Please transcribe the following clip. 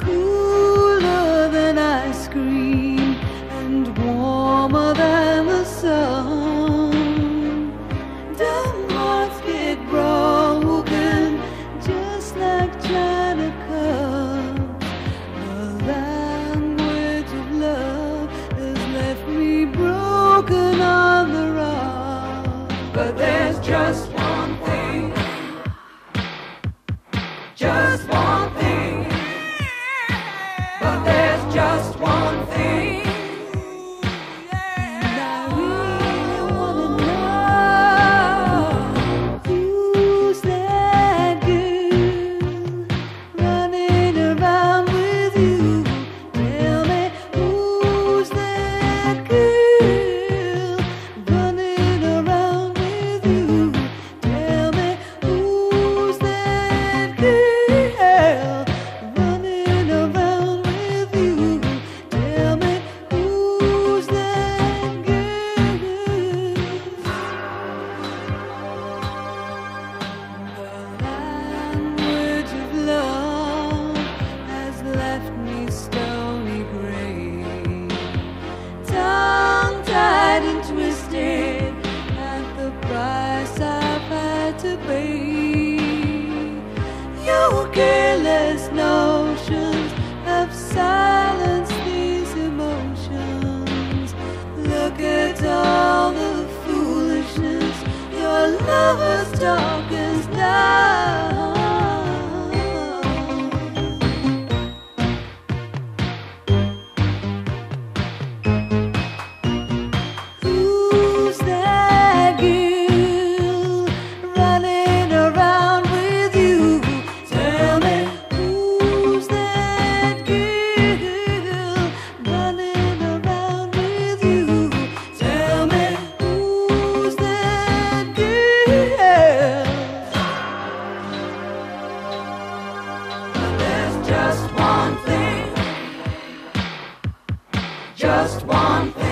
Cooler than ice cream And warmer than the sun. Hearts get broken Just like China cups The language of love Has left me broken on the But there's just just one just one thing, just one thing.